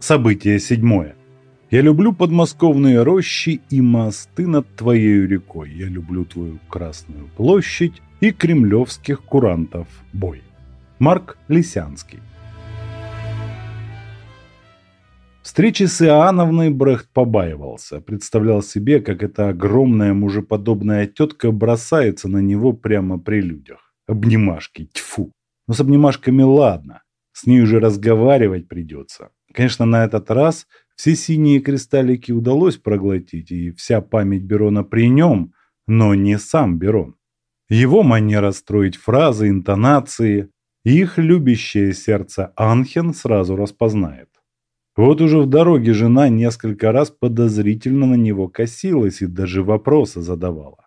Событие седьмое. Я люблю подмосковные рощи и мосты над твоей рекой. Я люблю твою Красную площадь и кремлевских курантов бой. Марк Лисянский. Встречи с Иоанновной Брехт побаивался, представлял себе, как эта огромная мужеподобная тетка бросается на него прямо при людях. Обнимашки, тьфу. Но с обнимашками ладно, с ней уже разговаривать придется. Конечно, на этот раз все синие кристаллики удалось проглотить, и вся память Берона при нем, но не сам Берон. Его манера строить фразы, интонации, их любящее сердце Анхен сразу распознает. Вот уже в дороге жена несколько раз подозрительно на него косилась и даже вопросы задавала.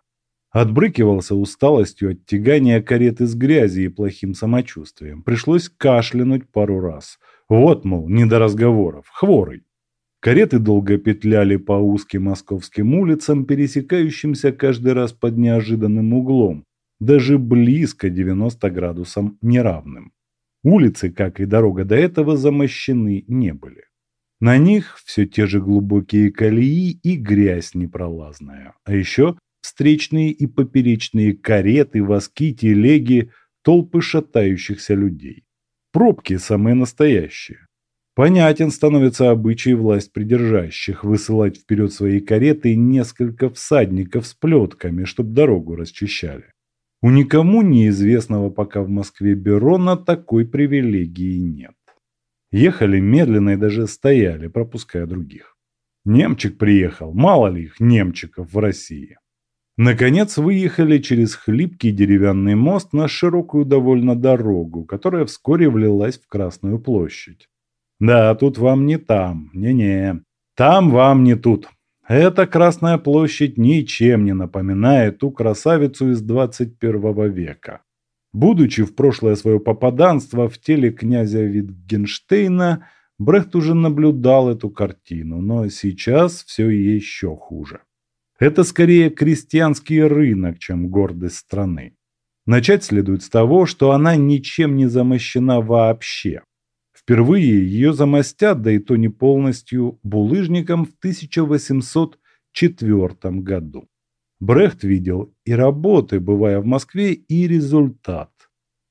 Отбрыкивался усталостью от тягания кареты с грязи и плохим самочувствием. Пришлось кашлянуть пару раз – вот, мол, не до разговоров, хворый. Кареты долго петляли по узким московским улицам, пересекающимся каждый раз под неожиданным углом, даже близко 90 градусам неравным. Улицы, как и дорога до этого, замощены не были. На них все те же глубокие колеи и грязь непролазная. А еще встречные и поперечные кареты, воски, телеги, толпы шатающихся людей. Пробки самые настоящие. Понятен становится обычай власть придержащих высылать вперед свои кареты несколько всадников с плетками, чтобы дорогу расчищали. У никому неизвестного пока в Москве Берона такой привилегии нет. Ехали медленно и даже стояли, пропуская других. Немчик приехал, мало ли их немчиков в России. Наконец выехали через хлипкий деревянный мост на широкую довольно дорогу, которая вскоре влилась в Красную площадь. Да, тут вам не там, не-не, там вам не тут. Эта Красная площадь ничем не напоминает ту красавицу из 21 века. Будучи в прошлое свое попаданство в теле князя Витгенштейна, Брехт уже наблюдал эту картину, но сейчас все еще хуже. Это скорее крестьянский рынок, чем гордость страны. Начать следует с того, что она ничем не замощена вообще. Впервые ее замостят, да и то не полностью, булыжником в 1804 году. Брехт видел и работы, бывая в Москве, и результат.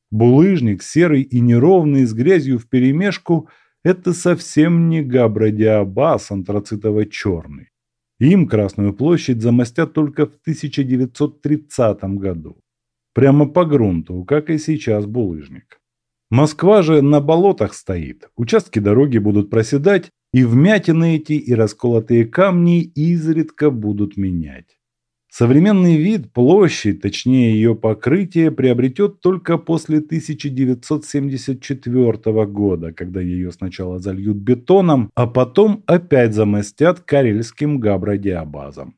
Булыжник, серый и неровный, с грязью вперемешку – это совсем не габрадиабас антрацитово-черный. Им Красную площадь замостят только в 1930 году. Прямо по грунту, как и сейчас булыжник. Москва же на болотах стоит, участки дороги будут проседать, и вмятины эти и расколотые камни изредка будут менять. Современный вид площадь, точнее ее покрытие, приобретет только после 1974 года, когда ее сначала зальют бетоном, а потом опять замостят карельским габродиабазом.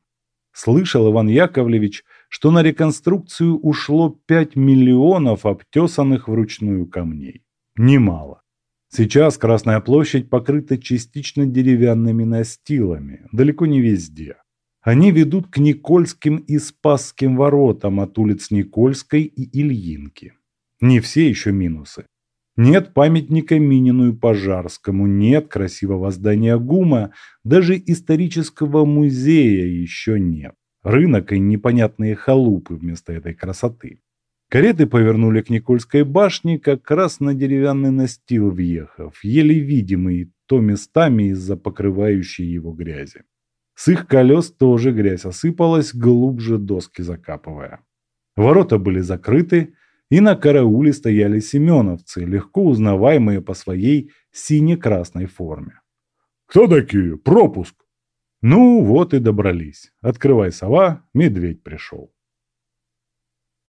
Слышал Иван Яковлевич, что на реконструкцию ушло 5 миллионов обтесанных вручную камней. Немало. Сейчас Красная площадь покрыта частично деревянными настилами, далеко не везде. Они ведут к Никольским и Спасским воротам от улиц Никольской и Ильинки. Не все еще минусы. Нет памятника Минину и Пожарскому, нет красивого здания ГУМа, даже исторического музея еще нет. Рынок и непонятные халупы вместо этой красоты. Кареты повернули к Никольской башне, как раз на деревянный настил въехав, еле видимый то местами из-за покрывающей его грязи. С их колес тоже грязь осыпалась, глубже доски закапывая. Ворота были закрыты, и на карауле стояли семеновцы, легко узнаваемые по своей сине-красной форме. «Кто такие? Пропуск!» Ну, вот и добрались. Открывай сова, медведь пришел.